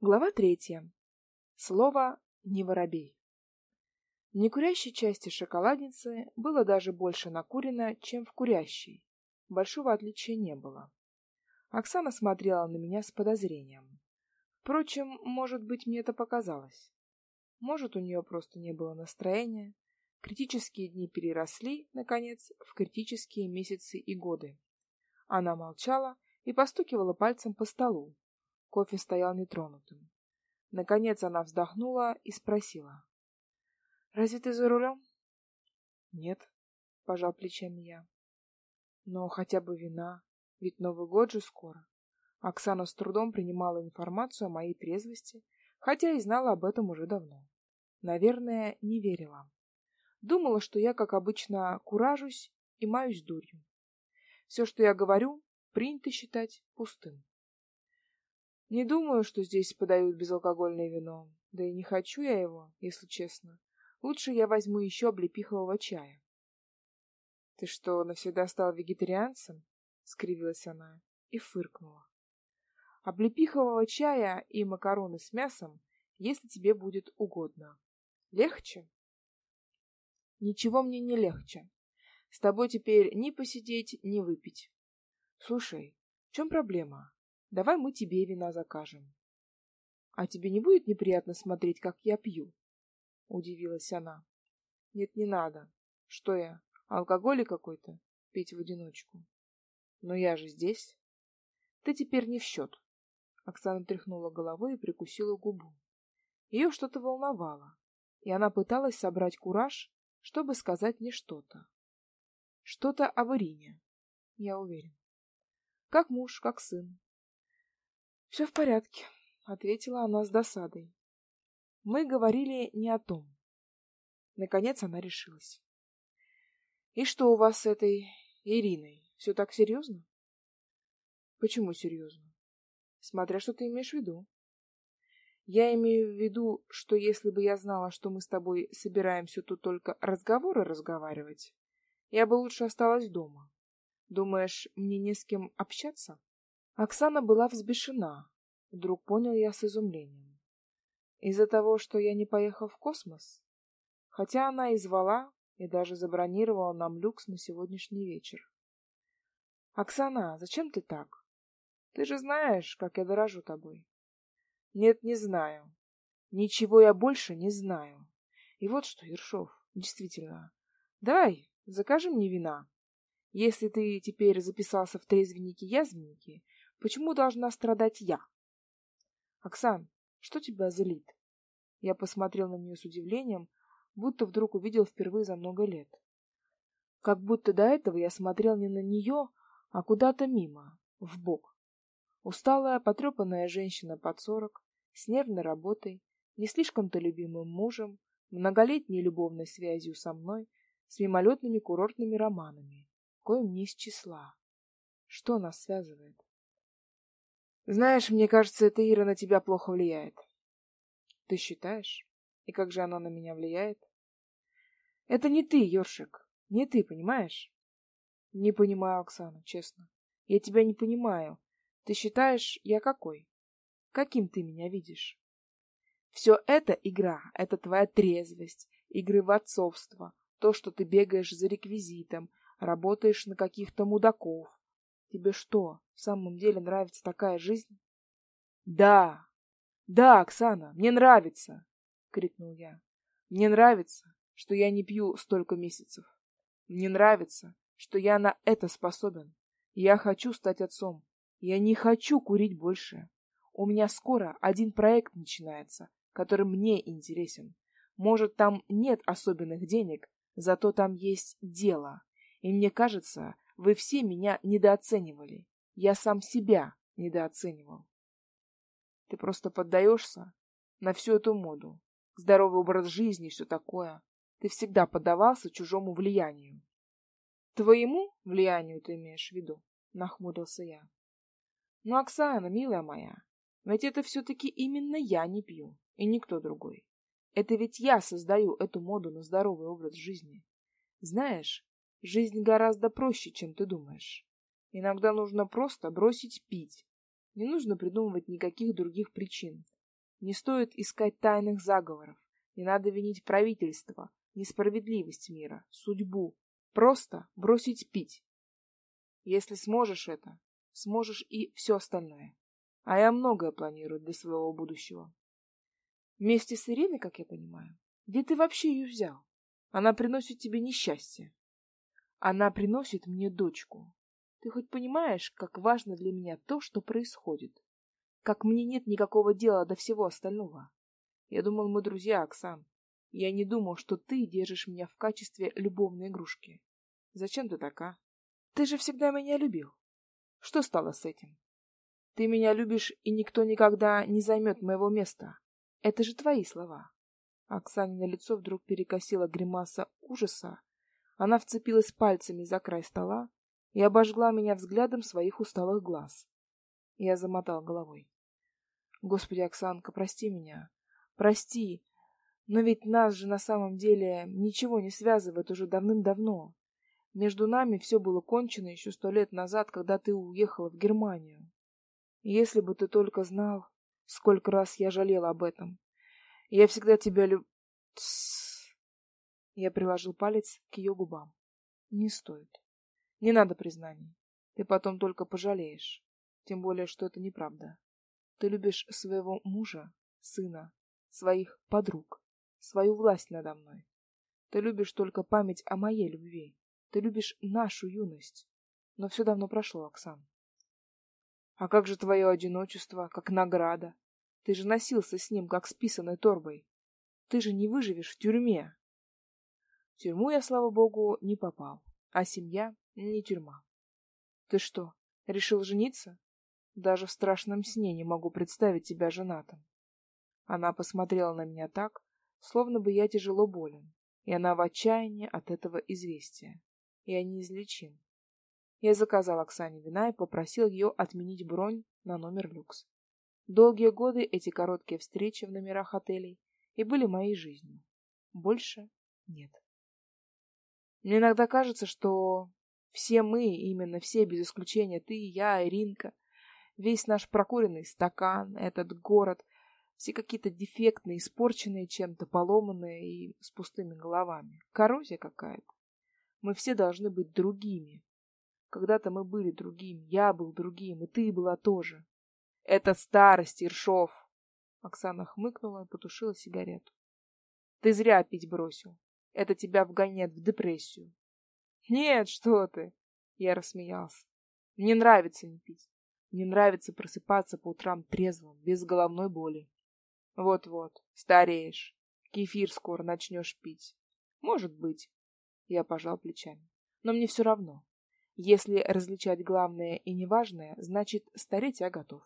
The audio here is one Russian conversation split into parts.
Глава третья. Слово «не воробей». В некурящей части шоколадницы было даже больше накурено, чем в курящей. Большого отличия не было. Оксана смотрела на меня с подозрением. Впрочем, может быть, мне это показалось. Может, у нее просто не было настроения. Критические дни переросли, наконец, в критические месяцы и годы. Она молчала и постукивала пальцем по столу, Кофе стоял нетронутым. Наконец она вздохнула и спросила. — Разве ты за рулем? — Нет, — пожал плечами я. — Но хотя бы вина, ведь Новый год же скоро. Оксана с трудом принимала информацию о моей трезвости, хотя и знала об этом уже давно. Наверное, не верила. Думала, что я, как обычно, куражусь и маюсь дурью. Все, что я говорю, принято считать пустым. Не думаю, что здесь подают безалкогольное вино. Да и не хочу я его, если честно. Лучше я возьму еще облепихового чая. — Ты что, навсегда стал вегетарианцем? — скривилась она и фыркнула. — Облепихового чая и макароны с мясом, если тебе будет угодно. Легче? — Ничего мне не легче. С тобой теперь ни посидеть, ни выпить. Слушай, в чем проблема? Давай мы тебе вина закажем. — А тебе не будет неприятно смотреть, как я пью? — удивилась она. — Нет, не надо. Что я, алкоголик какой-то? Пить в одиночку. Но я же здесь. Ты теперь не в счет. Оксана тряхнула головой и прикусила губу. Ее что-то волновало, и она пыталась собрать кураж, чтобы сказать мне что-то. Что-то об Ирине, я уверен. Как муж, как сын, — Все в порядке, — ответила она с досадой. Мы говорили не о том. Наконец она решилась. — И что у вас с этой Ириной? Все так серьезно? — Почему серьезно? Смотря что ты имеешь в виду. Я имею в виду, что если бы я знала, что мы с тобой собираемся тут только разговоры разговаривать, я бы лучше осталась дома. Думаешь, мне не с кем общаться? Оксана была взбешена, вдруг понял я с изумлением. Из-за того, что я не поехал в космос? Хотя она и звала, и даже забронировала нам люкс на сегодняшний вечер. Оксана, зачем ты так? Ты же знаешь, как я дорожу тобой. Нет, не знаю. Ничего я больше не знаю. И вот что, Ершов, действительно, давай, закажи мне вина. Если ты теперь записался в трезвенники-язвенники, Почему должна страдать я? Оксан, что тебя злит? Я посмотрел на нее с удивлением, будто вдруг увидел впервые за много лет. Как будто до этого я смотрел не на нее, а куда-то мимо, в бок. Усталая, потрепанная женщина под сорок, с нервной работой, не слишком-то любимым мужем, многолетней любовной связью со мной, с мимолетными курортными романами, коим не из числа. Что нас связывает? Знаешь, мне кажется, эта Ира на тебя плохо влияет. Ты считаешь? И как же она на меня влияет? Это не ты, Ёршик. Не ты, понимаешь? Не понимаю, Оксана, честно. Я тебя не понимаю. Ты считаешь, я какой? Каким ты меня видишь? Все это игра, это твоя трезвость, игры в отцовство, то, что ты бегаешь за реквизитом, работаешь на каких-то мудаков, Тебе что, в самом деле нравится такая жизнь? Да. Да, Оксана, мне нравится, крикнул я. Мне нравится, что я не пью столько месяцев. Мне нравится, что я на это способен. Я хочу стать отцом. Я не хочу курить больше. У меня скоро один проект начинается, который мне интересен. Может, там нет особенных денег, зато там есть дело. И мне кажется, вы все меня недооценивали. Я сам себя недооценивал. Ты просто поддаешься на всю эту моду. Здоровый образ жизни и все такое. Ты всегда поддавался чужому влиянию. Твоему влиянию ты имеешь в виду? Нахмурился я. Ну, Оксана, милая моя, ведь это все-таки именно я не пью, и никто другой. Это ведь я создаю эту моду на здоровый образ жизни. Знаешь, Жизнь гораздо проще, чем ты думаешь. Иногда нужно просто бросить пить. Не нужно придумывать никаких других причин. Не стоит искать тайных заговоров. Не надо винить правительство, несправедливость мира, судьбу. Просто бросить пить. Если сможешь это, сможешь и все остальное. А я многое планирую для своего будущего. Вместе с Ириной, как я понимаю. Где ты вообще ее взял? Она приносит тебе несчастье. Она приносит мне дочку. Ты хоть понимаешь, как важно для меня то, что происходит? Как мне нет никакого дела до всего остального? Я думал, мы друзья, Оксан. Я не думал, что ты держишь меня в качестве любовной игрушки. Зачем ты такая? Ты же всегда меня любил. Что стало с этим? Ты меня любишь, и никто никогда не займет моего места. Это же твои слова. Оксане на лицо вдруг перекосила гримаса ужаса. Она вцепилась пальцами за край стола и обожгла меня взглядом своих усталых глаз. Я замотал головой. Господи, Оксанка, прости меня. Прости. Но ведь нас же на самом деле ничего не связывает уже давным-давно. Между нами все было кончено еще сто лет назад, когда ты уехала в Германию. Если бы ты только знал, сколько раз я жалел об этом. Я всегда тебя люб... Я приложил палец к ее губам. Не стоит. Не надо признаний. Ты потом только пожалеешь. Тем более, что это неправда. Ты любишь своего мужа, сына, своих подруг, свою власть надо мной. Ты любишь только память о моей любви. Ты любишь нашу юность. Но все давно прошло, Оксан. А как же твое одиночество, как награда? Ты же носился с ним, как с писаной торбой. Ты же не выживешь в тюрьме. В тюрьму я, слава богу, не попал. А семья — не тюрьма. Ты что, решил жениться? Даже в страшном сне не могу представить тебя женатым. Она посмотрела на меня так, словно бы я тяжело болен, и она в отчаянии от этого известия. Я неизлечим. Я заказал Оксане вина и попросил ее отменить бронь на номер люкс. Долгие годы эти короткие встречи в номерах отелей и были моей жизнью. Больше нет. Мне иногда кажется, что все мы, именно все, без исключения ты, я, Иринка, весь наш прокуренный стакан, этот город, все какие-то дефектные, испорченные чем-то, поломанные и с пустыми головами. Коррозия какая-то. Мы все должны быть другими. Когда-то мы были другими, я был другим, и ты была тоже. Это старость, Иршов. Оксана хмыкнула и потушила сигарету. Ты зря пить бросил. Это тебя вгоняет в депрессию. Нет, что ты? Я рассмеялся. Мне нравится не пить. Мне нравится просыпаться по утрам трезвым, без головной боли. Вот-вот, стареешь. Кефир скоро начнешь пить. Может быть. Я пожал плечами. Но мне все равно. Если различать главное и неважное, значит, стареть я готов.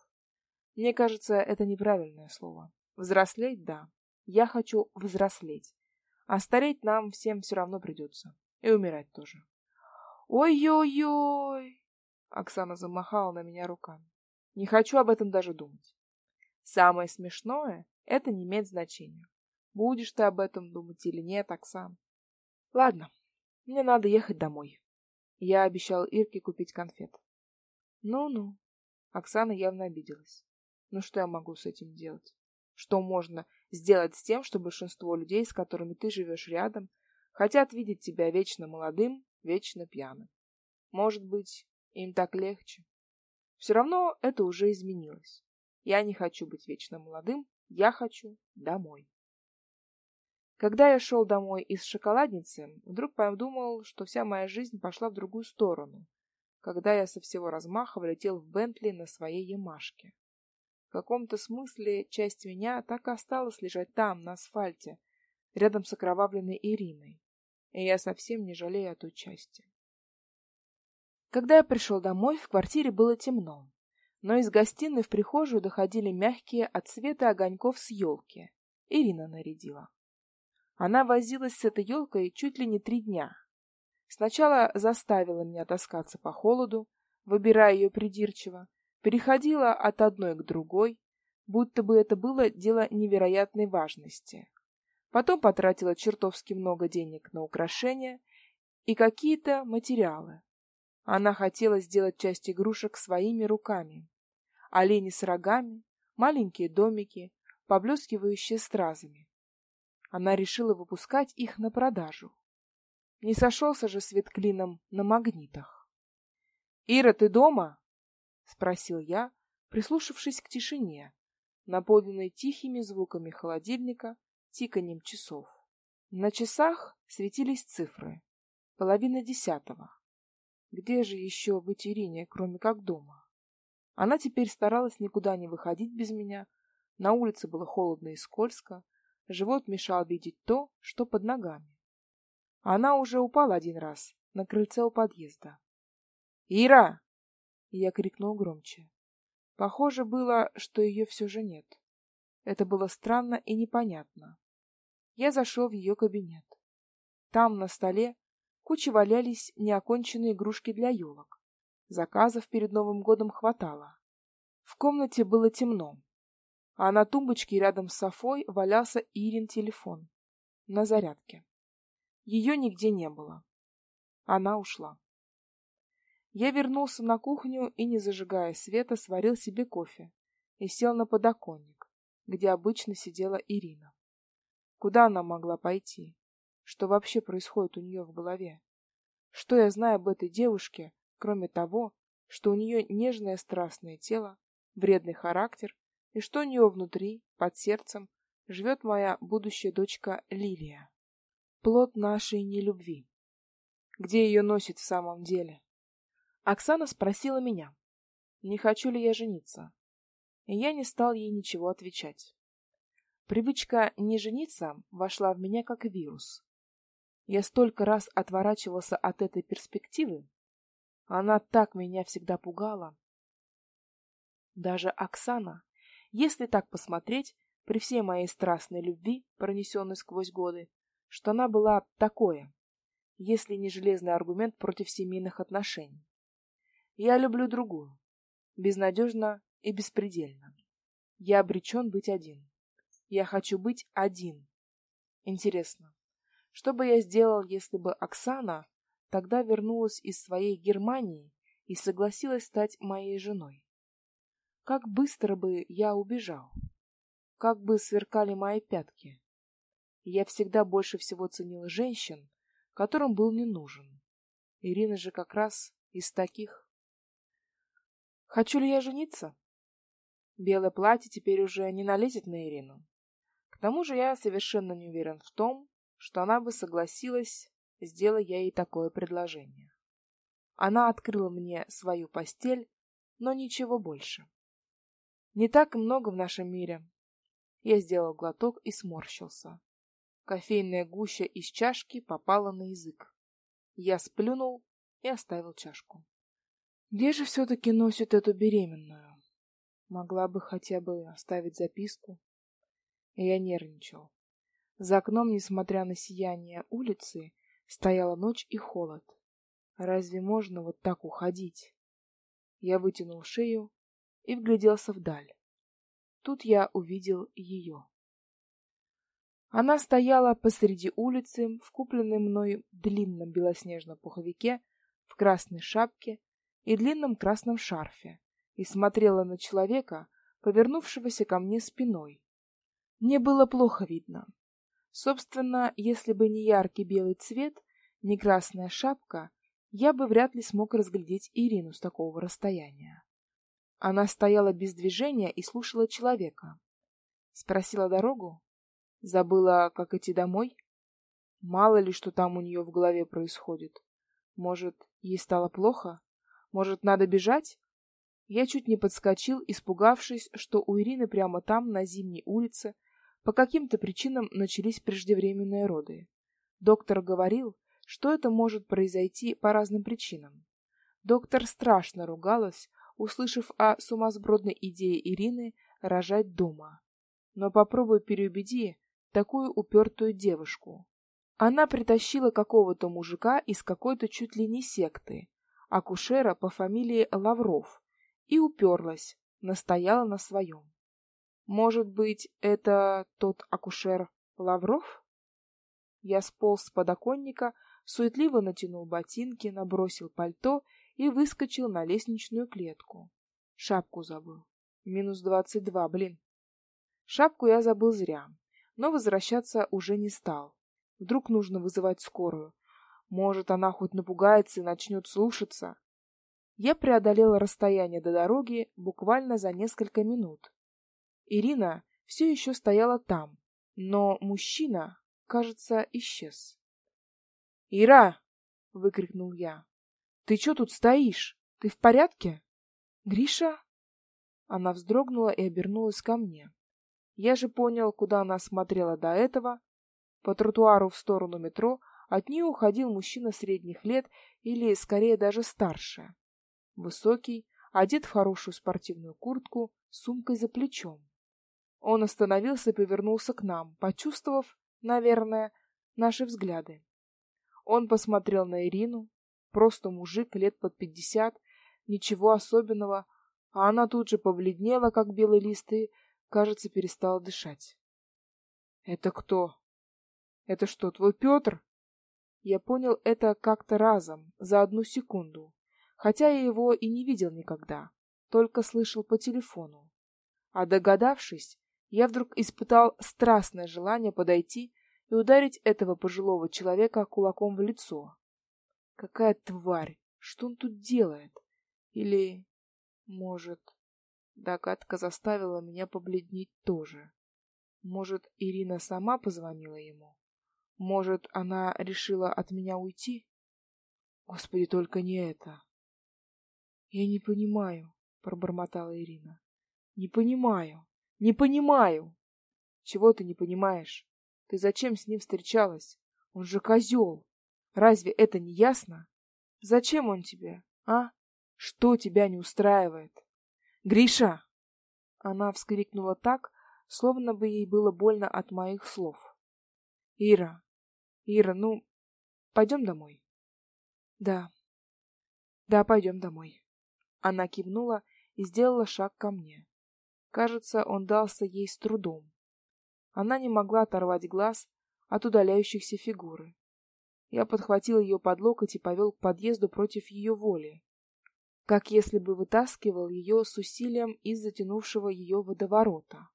Мне кажется, это неправильное слово. Взрослеть — да. Я хочу взрослеть. А стареть нам всем все равно придется. И умирать тоже. Ой-ой-ой! Оксана замахала на меня руками. Не хочу об этом даже думать. Самое смешное — это не имеет значения. Будешь ты об этом думать или нет, Оксан. Ладно, мне надо ехать домой. Я обещал Ирке купить конфет. Ну-ну. Оксана явно обиделась. Ну что я могу с этим делать? Что можно сделать с тем, что большинство людей, с которыми ты живешь рядом, хотят видеть тебя вечно молодым, вечно пьяным? Может быть, им так легче? Все равно это уже изменилось. Я не хочу быть вечно молодым, я хочу домой. Когда я шел домой из шоколадницы, вдруг подумал, что вся моя жизнь пошла в другую сторону, когда я со всего размаха влетел в Бентли на своей Ямашке. Каком-то смысле часть меня так и осталась лежать там, на асфальте, рядом с окровавленной Ириной, и я совсем не жалею о той части. Когда я пришел домой, в квартире было темно, но из гостиной в прихожую доходили мягкие от света огоньков с елки. Ирина нарядила. Она возилась с этой елкой чуть ли не три дня. Сначала заставила меня таскаться по холоду, выбирая ее придирчиво, переходила от одной к другой, будто бы это было дело невероятной важности. Потом потратила чертовски много денег на украшения и какие-то материалы. Она хотела сделать часть игрушек своими руками. Олени с рогами, маленькие домики, поблескивающие стразами. Она решила выпускать их на продажу. Не сошелся же свет клином на магнитах. «Ира, ты дома?» — спросил я, прислушавшись к тишине, наполненной тихими звуками холодильника, тиканьем часов. На часах светились цифры. Половина десятого. Где же еще быть Ирине, кроме как дома? Она теперь старалась никуда не выходить без меня. На улице было холодно и скользко. Живот мешал видеть то, что под ногами. Она уже упала один раз на крыльце у подъезда. «Ира!» Я крикнул громче. Похоже было, что ее все же нет. Это было странно и непонятно. Я зашел в ее кабинет. Там на столе куча валялись неоконченные игрушки для елок. Заказов перед Новым годом хватало. В комнате было темно, а на тумбочке рядом с Софой валялся Ирин телефон на зарядке. Ее нигде не было. Она ушла. Я вернулся на кухню и, не зажигая света, сварил себе кофе и сел на подоконник, где обычно сидела Ирина. Куда она могла пойти? Что вообще происходит у нее в голове? Что я знаю об этой девушке, кроме того, что у нее нежное страстное тело, вредный характер и что у нее внутри, под сердцем, живет моя будущая дочка Лилия, плод нашей нелюбви. Где ее носит в самом деле? Оксана спросила меня, не хочу ли я жениться. И я не стал ей ничего отвечать. Привычка не жениться вошла в меня как вирус. Я столько раз отворачивался от этой перспективы. Она так меня всегда пугала. Даже Оксана, если так посмотреть, при всей моей страстной любви, пронесенной сквозь годы, что она была такое, если не железный аргумент против семейных отношений. Я люблю другую. Безнадежно и беспредельно. Я обречен быть один. Я хочу быть один. Интересно, что бы я сделал, если бы Оксана тогда вернулась из своей Германии и согласилась стать моей женой? Как быстро бы я убежал? Как бы сверкали мои пятки? Я всегда больше всего ценил женщин, которым был не нужен. Ирина же как раз из таких. Хочу ли я жениться? Белое платье теперь уже не налезет на Ирину. К тому же я совершенно не уверен в том, что она бы согласилась, сделая я ей такое предложение. Она открыла мне свою постель, но ничего больше. Не так много в нашем мире. Я сделал глоток и сморщился. Кофейная гуща из чашки попала на язык. Я сплюнул и оставил чашку. Где же все-таки носит эту беременную? Могла бы хотя бы оставить записку. я нервничал. За окном, несмотря на сияние улицы, стояла ночь и холод. Разве можно вот так уходить? Я вытянул шею и вгляделся вдаль. Тут я увидел ее. Она стояла посреди улицы в купленном мной длинном белоснежном пуховике, в красной шапке и длинном красном шарфе и смотрела на человека, повернувшегося ко мне спиной. Мне было плохо видно. Собственно, если бы не яркий белый цвет, не красная шапка, я бы вряд ли смог разглядеть Ирину с такого расстояния. Она стояла без движения и слушала человека. Спросила дорогу, забыла, как идти домой. Мало ли, что там у нее в голове происходит. Может, ей стало плохо? Может, надо бежать? Я чуть не подскочил, испугавшись, что у Ирины прямо там, на зимней улице, по каким-то причинам начались преждевременные роды. Доктор говорил, что это может произойти по разным причинам. Доктор страшно ругалась, услышав о сумасбродной идее Ирины рожать дома. Но попробуй переубеди такую упертую девушку. Она притащила какого-то мужика из какой-то чуть ли не секты, акушера по фамилии Лавров и уперлась, настояла на своем. Может быть, это тот акушер Лавров? Я сполз с подоконника, суетливо натянул ботинки, набросил пальто и выскочил на лестничную клетку. Шапку забыл. Минус двадцать два, блин. Шапку я забыл зря, но возвращаться уже не стал. Вдруг нужно вызывать скорую. Может, она хоть напугается и начнет слушаться. Я преодолела расстояние до дороги буквально за несколько минут. Ирина все еще стояла там, но мужчина, кажется, исчез. "Ира!" выкрикнул я. "Ты что тут стоишь? Ты в порядке?" "Гриша?" Она вздрогнула и обернулась ко мне. Я же понял, куда она смотрела до этого. По тротуару в сторону метро от нее уходил мужчина средних лет или, скорее, даже старше. Высокий, одет в хорошую спортивную куртку, с сумкой за плечом. Он остановился и повернулся к нам, почувствовав, наверное, наши взгляды. Он посмотрел на Ирину, просто мужик лет под пятьдесят, ничего особенного, а она тут же побледнела, как белый лист, и, кажется, перестала дышать. Это кто? Это что, твой Петр? Я понял это как-то разом, за одну секунду, хотя я его и не видел никогда, только слышал по телефону. А догадавшись, я вдруг испытал страстное желание подойти и ударить этого пожилого человека кулаком в лицо. Какая тварь! Что он тут делает? Или, может, догадка заставила меня побледнеть тоже. Может, Ирина сама позвонила ему? Может, она решила от меня уйти? Господи, только не это. Я не понимаю, пробормотала Ирина. Не понимаю. Не понимаю. Чего ты не понимаешь? Ты зачем с ним встречалась? Он же козел. Разве это не ясно? Зачем он тебе, а? Что тебя не устраивает? Гриша! Она вскрикнула так, словно бы ей было больно от моих слов. Ира, Ира, ну, пойдем домой. Да. Да, пойдем домой. Она кивнула и сделала шаг ко мне. Кажется, он дался ей с трудом. Она не могла оторвать глаз от удаляющихся фигуры. Я подхватил ее под локоть и повел к подъезду против ее воли, как если бы вытаскивал ее с усилием из затянувшего ее водоворота.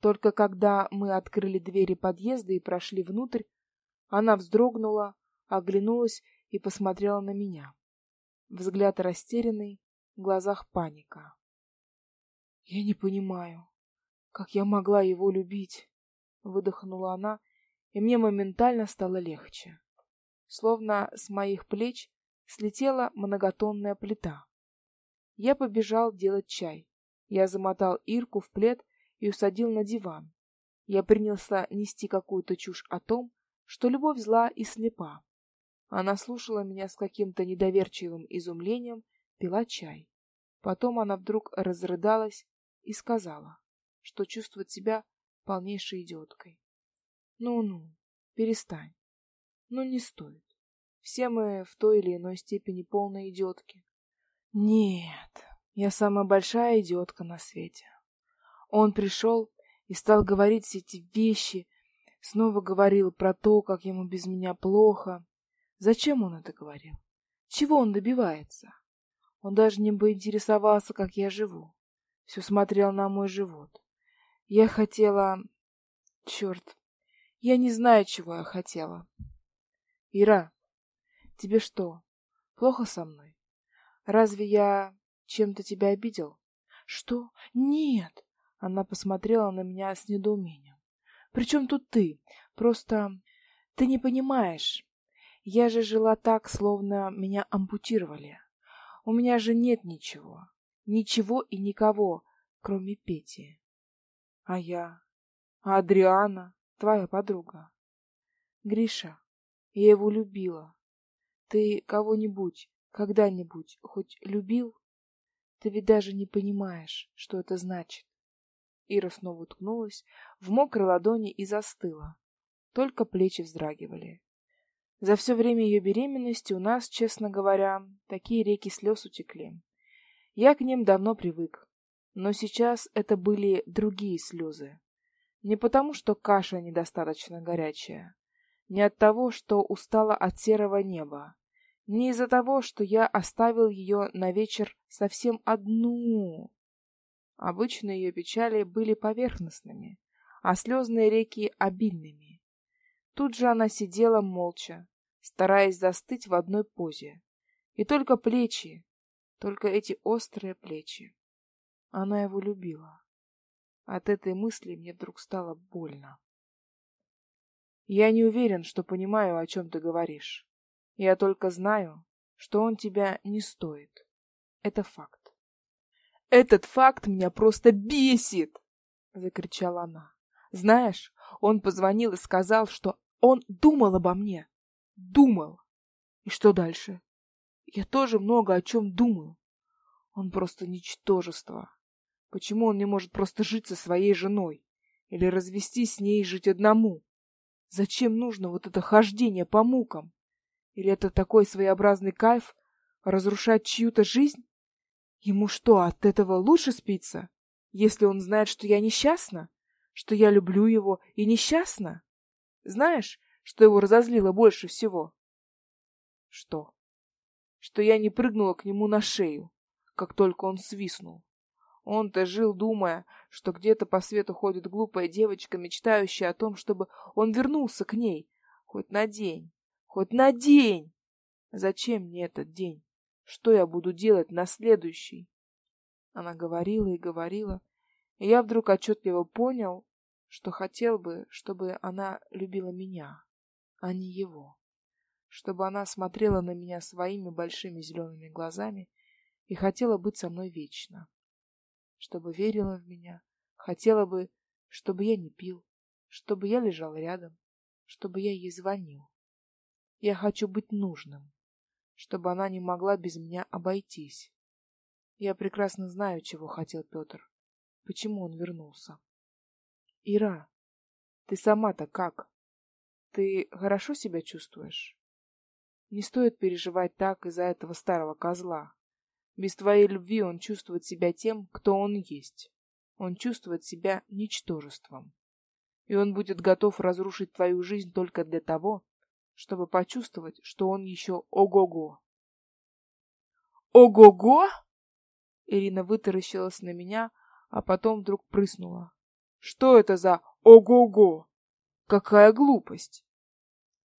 Только когда мы открыли двери подъезда и прошли внутрь, она вздрогнула, оглянулась и посмотрела на меня. Взгляд растерянный, в глазах паника. Я не понимаю, как я могла его любить выдохнула она, и мне моментально стало легче. Словно с моих плеч слетела многотонная плита. Я побежал делать чай. Я замотал Ирку в плед и усадил на диван. Я принялся нести какую-то чушь о том, что любовь зла и слепа. Она слушала меня с каким-то недоверчивым изумлением, пила чай. Потом она вдруг разрыдалась и сказала, что чувствует себя полнейшей идиоткой. Ну-ну, перестань. Ну не стоит. Все мы в той или иной степени полные идиотки. Нет, я самая большая идиотка на свете. Он пришел и стал говорить все эти вещи, снова говорил про то, как ему без меня плохо. Зачем он это говорил? Чего он добивается? Он даже не поинтересовался, как я живу. Все смотрел на мой живот. Я хотела... Черт, я не знаю, чего я хотела. Ира, тебе что, плохо со мной? Разве я чем-то тебя обидел? Что? Нет! Она посмотрела на меня с недоумением. При чем тут ты? Просто ты не понимаешь. Я же жила так, словно меня ампутировали. У меня же нет ничего. Ничего и никого, кроме Пети. А я? А Адриана, твоя подруга? Гриша, я его любила. Ты кого-нибудь, когда-нибудь хоть любил? Ты ведь даже не понимаешь, что это значит. Ира снова уткнулась в мокрой ладони и застыла. Только плечи вздрагивали. За все время ее беременности у нас, честно говоря, такие реки слез утекли. Я к ним давно привык. Но сейчас это были другие слезы. Не потому, что каша недостаточно горячая, не от того, что устала от серого неба, не из-за того, что я оставил ее на вечер совсем одну, Обычно ее печали были поверхностными, а слезные реки обильными. Тут же она сидела молча, стараясь застыть в одной позе. И только плечи, только эти острые плечи. Она его любила. От этой мысли мне вдруг стало больно. Я не уверен, что понимаю, о чем ты говоришь. Я только знаю, что он тебя не стоит. Это факт. Этот факт меня просто бесит, закричала она. Знаешь, он позвонил и сказал, что он думал обо мне. Думал. И что дальше? Я тоже много о чем думаю. Он просто ничтожество. Почему он не может просто жить со своей женой? Или развестись с ней и жить одному? Зачем нужно вот это хождение по мукам? Или это такой своеобразный кайф разрушать чью-то жизнь? Ему что, от этого лучше спится, если он знает, что я несчастна? Что я люблю его и несчастна? Знаешь, что его разозлило больше всего? Что? Что я не прыгнула к нему на шею, как только он свистнул. Он-то жил, думая, что где-то по свету ходит глупая девочка, мечтающая о том, чтобы он вернулся к ней, хоть на день, хоть на день. Зачем мне этот день? Что я буду делать на следующий? Она говорила и говорила, и я вдруг отчетливо понял, что хотел бы, чтобы она любила меня, а не его. Чтобы она смотрела на меня своими большими зелеными глазами и хотела быть со мной вечно чтобы верила в меня, хотела бы, чтобы я не пил, чтобы я лежал рядом, чтобы я ей звонил. Я хочу быть нужным, чтобы она не могла без меня обойтись. Я прекрасно знаю, чего хотел Петр, почему он вернулся. Ира, ты сама-то как? Ты хорошо себя чувствуешь? Не стоит переживать так из-за этого старого козла. Без твоей любви он чувствует себя тем, кто он есть. Он чувствует себя ничтожеством. И он будет готов разрушить твою жизнь только для того, чтобы почувствовать, что он еще ого-го. Ого-го? Ирина вытаращилась на меня, а потом вдруг прыснула. Что это за ого-го? Какая глупость!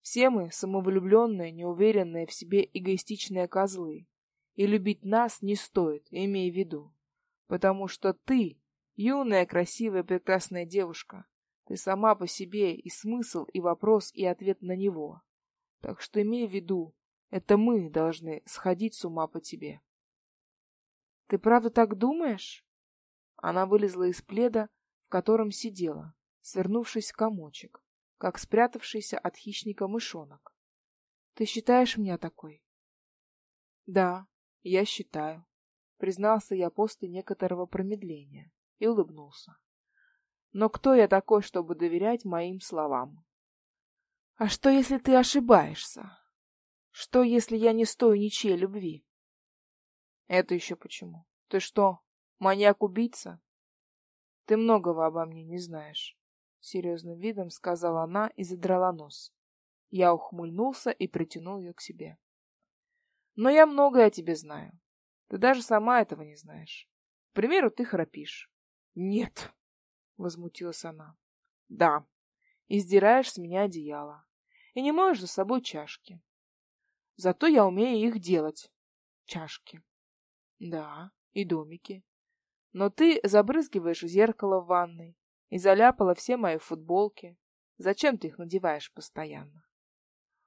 Все мы самовлюбленные, неуверенные в себе эгоистичные козлы. И любить нас не стоит, имей в виду. Потому что ты, юная, красивая, прекрасная девушка, ты сама по себе и смысл, и вопрос, и ответ на него. Так что имей в виду, это мы должны сходить с ума по тебе. Ты правда так думаешь? Она вылезла из пледа, в котором сидела, свернувшись в комочек, как спрятавшийся от хищника мышонок. Ты считаешь меня такой? Да, я считаю, признался я после некоторого промедления и улыбнулся. Но кто я такой, чтобы доверять моим словам? А что, если ты ошибаешься? Что, если я не стою ничьей любви? Это еще почему? Ты что, маньяк-убийца? Ты многого обо мне не знаешь, серьезным видом сказала она и задрала нос. Я ухмыльнулся и притянул ее к себе. Но я многое о тебе знаю. Ты даже сама этого не знаешь. К примеру, ты храпишь. Нет, возмутилась она. Да. И сдираешь с меня одеяло. И не моешь за собой чашки. Зато я умею их делать. Чашки. Да, и домики. Но ты забрызгиваешь зеркало в ванной и заляпала все мои футболки. Зачем ты их надеваешь постоянно?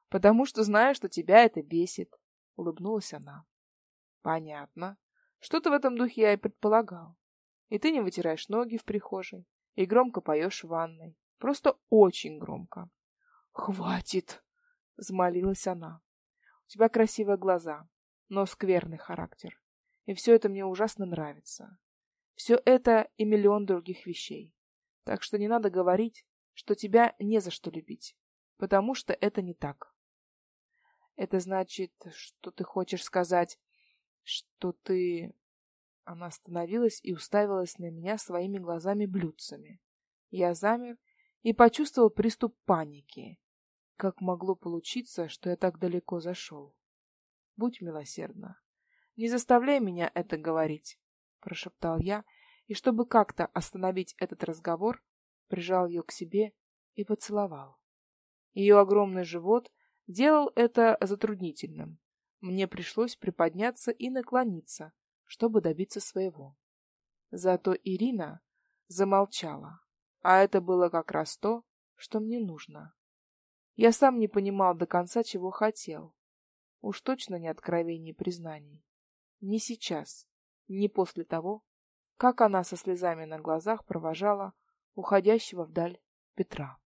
Потому что знаю, что тебя это бесит. — улыбнулась она. «Понятно. Что-то в этом духе я и предполагал. И ты не вытираешь ноги в прихожей, и громко поешь в ванной. Просто очень громко». «Хватит!» — взмолилась она. «У тебя красивые глаза, но скверный характер. И все это мне ужасно нравится. Все это и миллион других вещей. Так что не надо говорить, что тебя не за что любить, потому что это не так. Это значит, что ты хочешь сказать, что ты... Она остановилась и уставилась на меня своими глазами-блюдцами. Я замер и почувствовал приступ паники. Как могло получиться, что я так далеко зашел? Будь милосердна. Не заставляй меня это говорить, прошептал я и чтобы как-то остановить этот разговор, прижал ее к себе и поцеловал. Ее огромный живот делал это затруднительным. Мне пришлось приподняться и наклониться, чтобы добиться своего. Зато Ирина замолчала, а это было как раз то, что мне нужно. Я сам не понимал до конца, чего хотел. Уж точно не откровений и признаний. Не сейчас, не после того, как она со слезами на глазах провожала уходящего вдаль Петра.